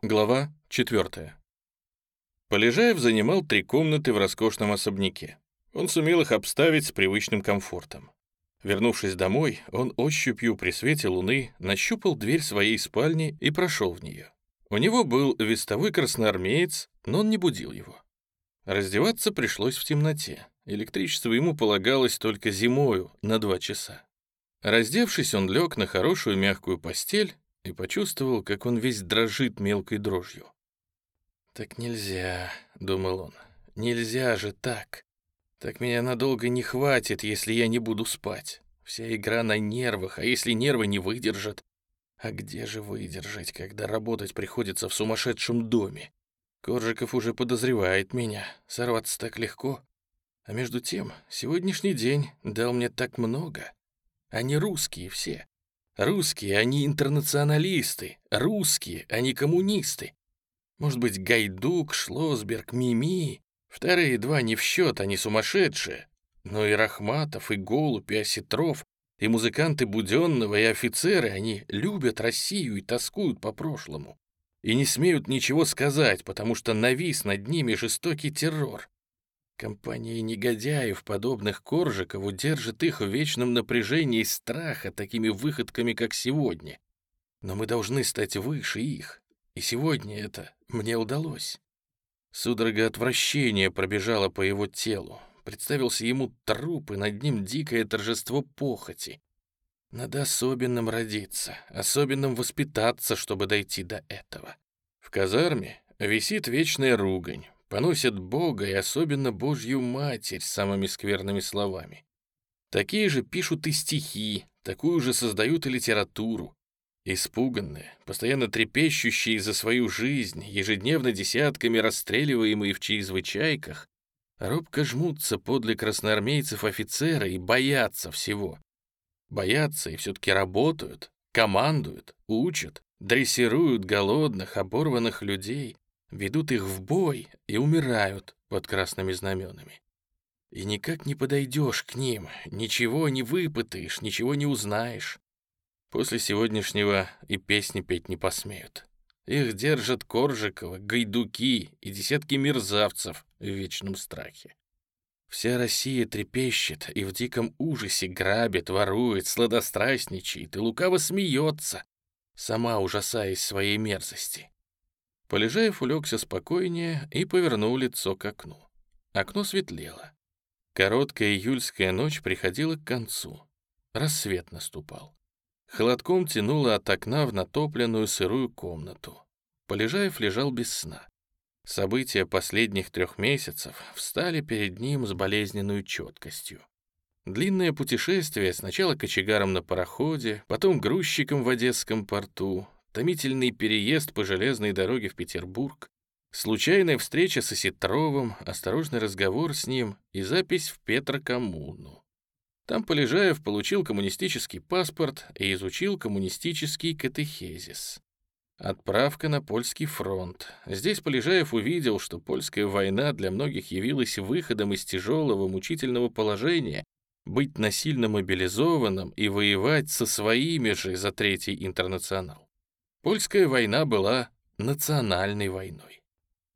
Глава 4. Полежаев занимал три комнаты в роскошном особняке. Он сумел их обставить с привычным комфортом. Вернувшись домой, он ощупью при свете луны нащупал дверь своей спальни и прошел в нее. У него был вестовой красноармеец, но он не будил его. Раздеваться пришлось в темноте. Электричество ему полагалось только зимою на два часа. Раздевшись, он лег на хорошую мягкую постель и почувствовал, как он весь дрожит мелкой дрожью. «Так нельзя», — думал он, — «нельзя же так. Так меня надолго не хватит, если я не буду спать. Вся игра на нервах, а если нервы не выдержат? А где же выдержать, когда работать приходится в сумасшедшем доме? Коржиков уже подозревает меня, сорваться так легко. А между тем, сегодняшний день дал мне так много. Они русские все. Русские, они интернационалисты. Русские, они коммунисты. Может быть, Гайдук, Шлосберг, Мими. Вторые два не в счет, они сумасшедшие. Но и Рахматов, и Голубь, и Осетров, и музыканты Буденного, и офицеры, они любят Россию и тоскуют по прошлому. И не смеют ничего сказать, потому что навис над ними жестокий террор. Компания негодяев, подобных Коржикову, держит их в вечном напряжении страха такими выходками, как сегодня. Но мы должны стать выше их, и сегодня это мне удалось. Судорога отвращения пробежала по его телу. Представился ему труп, и над ним дикое торжество похоти. Надо особенным родиться, особенным воспитаться, чтобы дойти до этого. В казарме висит вечная ругань, поносят Бога и особенно Божью Матерь самыми скверными словами. Такие же пишут и стихи, такую же создают и литературу. Испуганные, постоянно трепещущие за свою жизнь, ежедневно десятками расстреливаемые в чрезвычайках, робко жмутся подле красноармейцев офицера и боятся всего. Боятся и все-таки работают, командуют, учат, дрессируют голодных, оборванных людей, ведут их в бой и умирают под красными знаменами. И никак не подойдешь к ним, ничего не выпытаешь, ничего не узнаешь. После сегодняшнего и песни петь не посмеют. Их держат Коржикова, Гайдуки и десятки мерзавцев в вечном страхе. Вся Россия трепещет и в диком ужасе грабит, ворует, сладострастничает и лукаво смеется, сама ужасаясь своей мерзости. Полежаев улегся спокойнее и повернул лицо к окну. Окно светлело. Короткая июльская ночь приходила к концу. Рассвет наступал. Холодком тянуло от окна в натопленную сырую комнату. Полежаев лежал без сна. События последних трех месяцев встали перед ним с болезненной четкостью. Длинное путешествие сначала кочегаром на пароходе, потом грузчиком в Одесском порту, томительный переезд по железной дороге в Петербург, случайная встреча с Осетровым, осторожный разговор с ним и запись в Петрокоммуну. Там Полежаев получил коммунистический паспорт и изучил коммунистический катехезис. Отправка на польский фронт. Здесь Полежаев увидел, что польская война для многих явилась выходом из тяжелого мучительного положения, быть насильно мобилизованным и воевать со своими же за Третий интернационал. Польская война была национальной войной.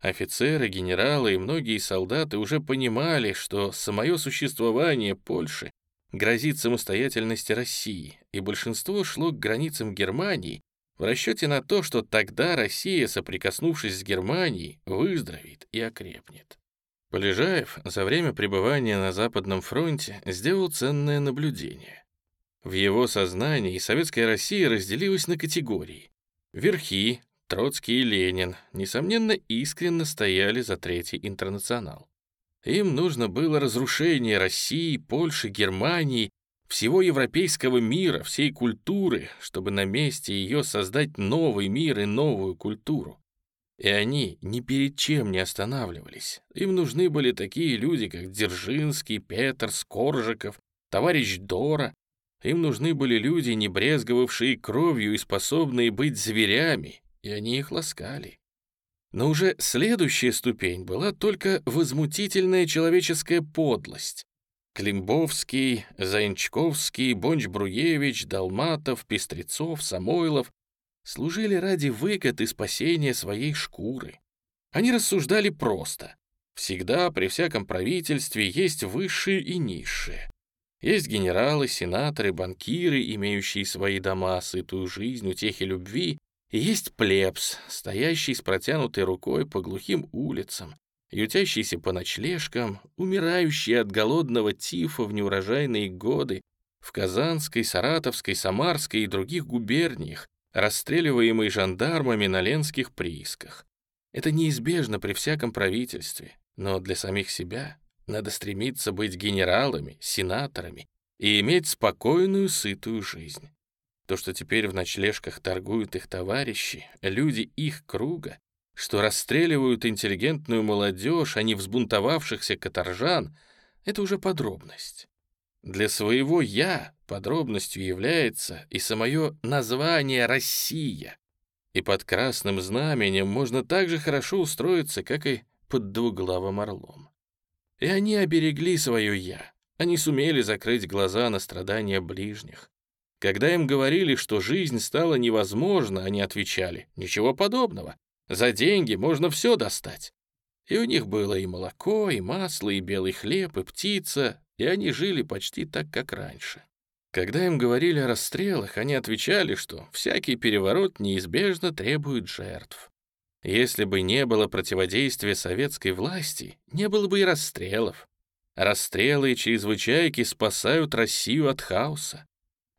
Офицеры, генералы и многие солдаты уже понимали, что самое существование Польши грозит самостоятельности России, и большинство шло к границам Германии в расчете на то, что тогда Россия, соприкоснувшись с Германией, выздоровеет и окрепнет. Полежаев за время пребывания на Западном фронте сделал ценное наблюдение. В его сознании советская Россия разделилась на категории Верхи, Троцкий и Ленин, несомненно, искренне стояли за Третий интернационал. Им нужно было разрушение России, Польши, Германии, всего европейского мира, всей культуры, чтобы на месте ее создать новый мир и новую культуру. И они ни перед чем не останавливались. Им нужны были такие люди, как Дзержинский, Петр, Скоржиков, товарищ Дора, им нужны были люди, не брезговавшие кровью и способные быть зверями, и они их ласкали. Но уже следующая ступень была только возмутительная человеческая подлость. Климбовский, Заинчковский, Бонч-Бруевич, Долматов, Пестрецов, Самойлов служили ради выгод и спасения своей шкуры. Они рассуждали просто. Всегда при всяком правительстве есть высшие и низшие. Есть генералы, сенаторы, банкиры, имеющие свои дома, сытую жизнь, утехи любви, и есть плебс, стоящий с протянутой рукой по глухим улицам, ютящийся по ночлежкам, умирающий от голодного тифа в неурожайные годы, в Казанской, Саратовской, Самарской и других губерниях, расстреливаемый жандармами на ленских приисках. Это неизбежно при всяком правительстве, но для самих себя надо стремиться быть генералами, сенаторами и иметь спокойную, сытую жизнь. То, что теперь в ночлежках торгуют их товарищи, люди их круга, что расстреливают интеллигентную молодежь, а не взбунтовавшихся каторжан, это уже подробность. Для своего «я» подробностью является и самое название «Россия», и под красным знаменем можно так же хорошо устроиться, как и под двуглавым орлом. И они оберегли свое «я», они сумели закрыть глаза на страдания ближних. Когда им говорили, что жизнь стала невозможна, они отвечали «Ничего подобного, за деньги можно все достать». И у них было и молоко, и масло, и белый хлеб, и птица, и они жили почти так, как раньше. Когда им говорили о расстрелах, они отвечали, что всякий переворот неизбежно требует жертв. Если бы не было противодействия советской власти, не было бы и расстрелов. Расстрелы и чрезвычайки спасают Россию от хаоса.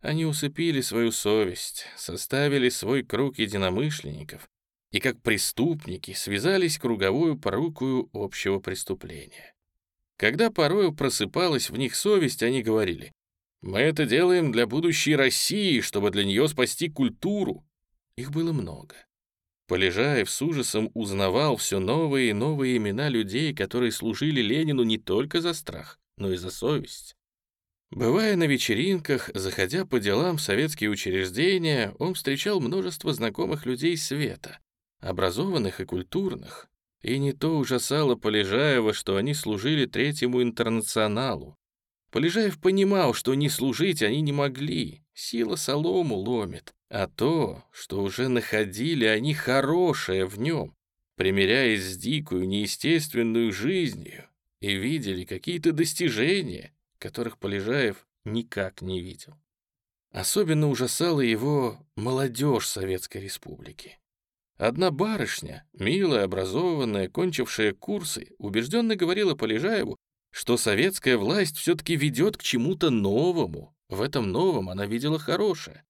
Они усыпили свою совесть, составили свой круг единомышленников и как преступники связались круговую порукую общего преступления. Когда порою просыпалась в них совесть, они говорили, «Мы это делаем для будущей России, чтобы для нее спасти культуру». Их было много. Полежаев с ужасом узнавал все новые и новые имена людей, которые служили Ленину не только за страх, но и за совесть. Бывая на вечеринках, заходя по делам в советские учреждения, он встречал множество знакомых людей света, образованных и культурных, и не то ужасало Полежаева, что они служили Третьему интернационалу. Полежаев понимал, что не служить они не могли, сила солому ломит, а то, что уже находили они хорошее в нем, примиряясь с дикую, неестественную жизнью, и видели какие-то достижения, которых Полежаев никак не видел. Особенно ужасала его молодежь Советской Республики. Одна барышня, милая, образованная, кончившая курсы, убежденно говорила Полежаеву, что советская власть все-таки ведет к чему-то новому. В этом новом она видела хорошее.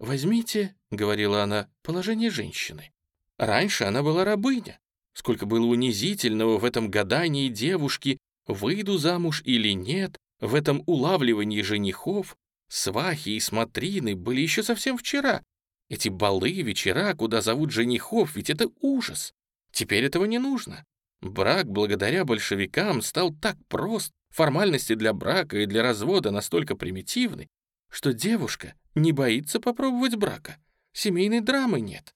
«Возьмите», — говорила она, — «положение женщины. Раньше она была рабыня. Сколько было унизительного в этом гадании девушки, выйду замуж или нет, в этом улавливании женихов. Свахи и смотрины были еще совсем вчера, эти балы, вечера, куда зовут женихов, ведь это ужас. Теперь этого не нужно. Брак благодаря большевикам стал так прост, формальности для брака и для развода настолько примитивны, что девушка не боится попробовать брака. Семейной драмы нет.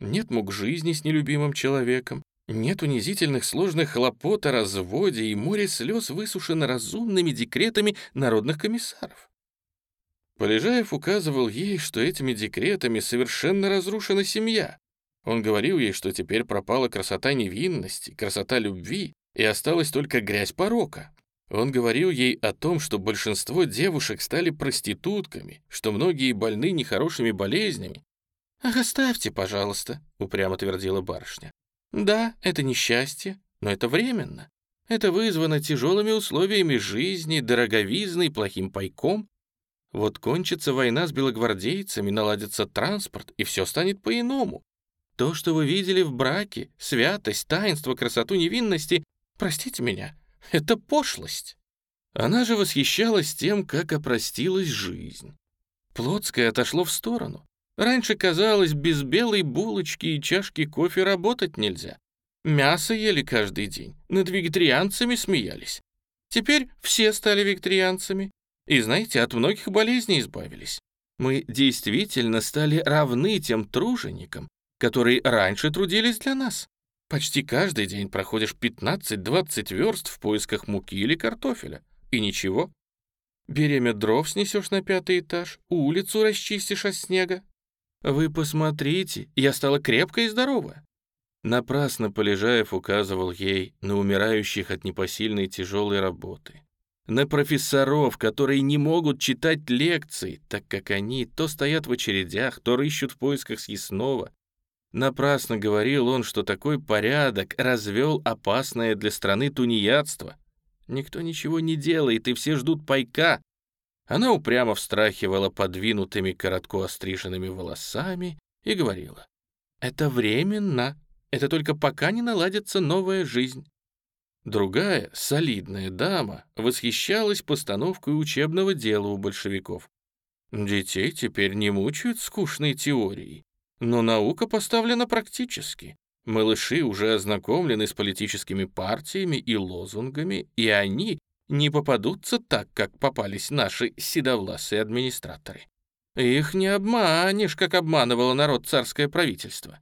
Нет мук жизни с нелюбимым человеком, нет унизительных сложных хлопот о разводе и море слез высушено разумными декретами народных комиссаров. Полежаев указывал ей, что этими декретами совершенно разрушена семья. Он говорил ей, что теперь пропала красота невинности, красота любви, и осталась только грязь порока. Он говорил ей о том, что большинство девушек стали проститутками, что многие больны нехорошими болезнями. «Ах, оставьте, пожалуйста», — упрямо твердила барышня. «Да, это несчастье, но это временно. Это вызвано тяжелыми условиями жизни, дороговизной, плохим пайком. Вот кончится война с белогвардейцами, наладится транспорт, и все станет по-иному. То, что вы видели в браке, святость, таинство, красоту невинности, простите меня, это пошлость. Она же восхищалась тем, как опростилась жизнь. Плотское отошло в сторону. Раньше казалось, без белой булочки и чашки кофе работать нельзя. Мясо ели каждый день, над вегетарианцами смеялись. Теперь все стали вегетарианцами. И знаете, от многих болезней избавились. Мы действительно стали равны тем труженикам, которые раньше трудились для нас. Почти каждый день проходишь 15-20 верст в поисках муки или картофеля. И ничего. Беремя дров снесешь на пятый этаж, улицу расчистишь от снега. Вы посмотрите, я стала крепкая и здоровая. Напрасно Полежаев указывал ей на умирающих от непосильной тяжелой работы, на профессоров, которые не могут читать лекции, так как они то стоят в очередях, то рыщут в поисках съестного. Напрасно говорил он, что такой порядок развел опасное для страны тунеядство. Никто ничего не делает, и все ждут пайка. Она упрямо встрахивала подвинутыми коротко остриженными волосами и говорила, «Это временно, это только пока не наладится новая жизнь». Другая, солидная дама, восхищалась постановкой учебного дела у большевиков. Детей теперь не мучают скучной теорией, но наука поставлена практически. Малыши уже ознакомлены с политическими партиями и лозунгами, и они не попадутся так, как попались наши седовласые администраторы. Их не обманешь, как обманывало народ царское правительство.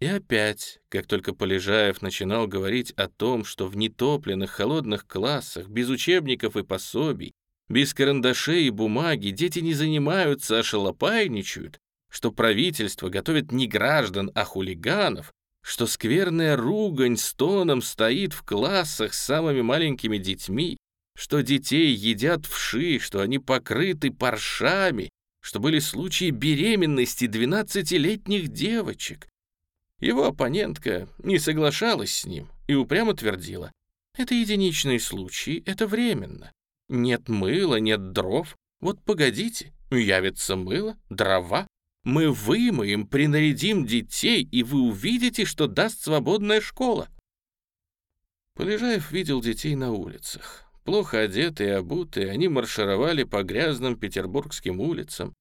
И опять, как только Полежаев начинал говорить о том, что в нетопленных холодных классах, без учебников и пособий, без карандашей и бумаги дети не занимаются, а шалопайничают, что правительство готовит не граждан, а хулиганов, что скверная ругань с тоном стоит в классах с самыми маленькими детьми, что детей едят вши, что они покрыты паршами, что были случаи беременности 12-летних девочек, его оппонентка не соглашалась с ним и упрямо твердила, «Это единичные случаи, это временно. Нет мыла, нет дров. Вот погодите, явится мыло, дрова. Мы вымоем, принарядим детей, и вы увидите, что даст свободная школа». Полежаев видел детей на улицах. Плохо одетые и обутые, они маршировали по грязным петербургским улицам,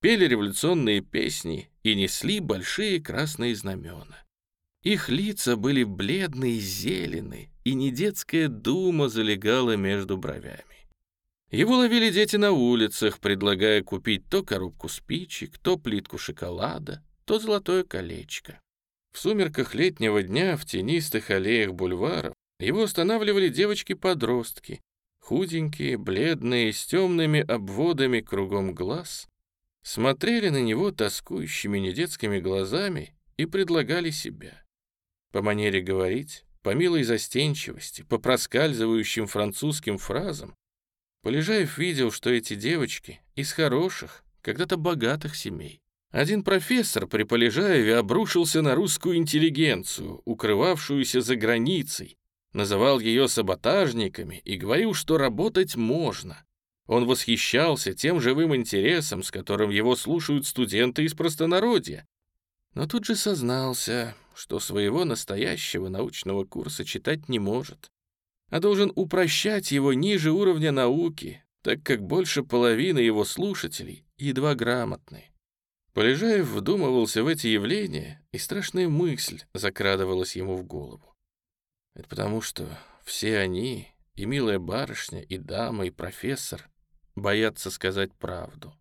пели революционные песни и несли большие красные знамена. Их лица были бледные и зелены, и не детская дума залегала между бровями. Его ловили дети на улицах, предлагая купить то коробку спичек, то плитку шоколада, то золотое колечко. В сумерках летнего дня в тенистых аллеях бульваров его останавливали девочки-подростки, худенькие, бледные, с темными обводами кругом глаз, смотрели на него тоскующими недетскими глазами и предлагали себя. По манере говорить, по милой застенчивости, по проскальзывающим французским фразам, Полежаев видел, что эти девочки из хороших, когда-то богатых семей. Один профессор при Полежаеве обрушился на русскую интеллигенцию, укрывавшуюся за границей, называл ее саботажниками и говорил, что работать можно, он восхищался тем живым интересом, с которым его слушают студенты из простонародья. Но тут же сознался, что своего настоящего научного курса читать не может, а должен упрощать его ниже уровня науки, так как больше половины его слушателей едва грамотны. Полежаев вдумывался в эти явления, и страшная мысль закрадывалась ему в голову. Это потому, что все они, и милая барышня, и дама, и профессор, боятся сказать правду.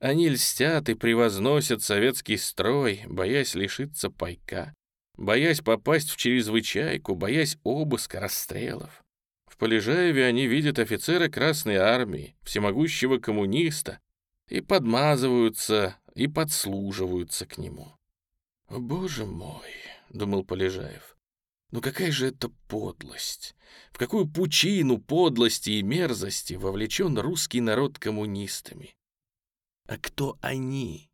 Они льстят и превозносят советский строй, боясь лишиться пайка, боясь попасть в чрезвычайку, боясь обыска, расстрелов. В Полежаеве они видят офицера Красной Армии, всемогущего коммуниста, и подмазываются, и подслуживаются к нему. «Боже мой!» — думал Полежаев. Но какая же это подлость! В какую пучину подлости и мерзости вовлечен русский народ коммунистами? А кто они?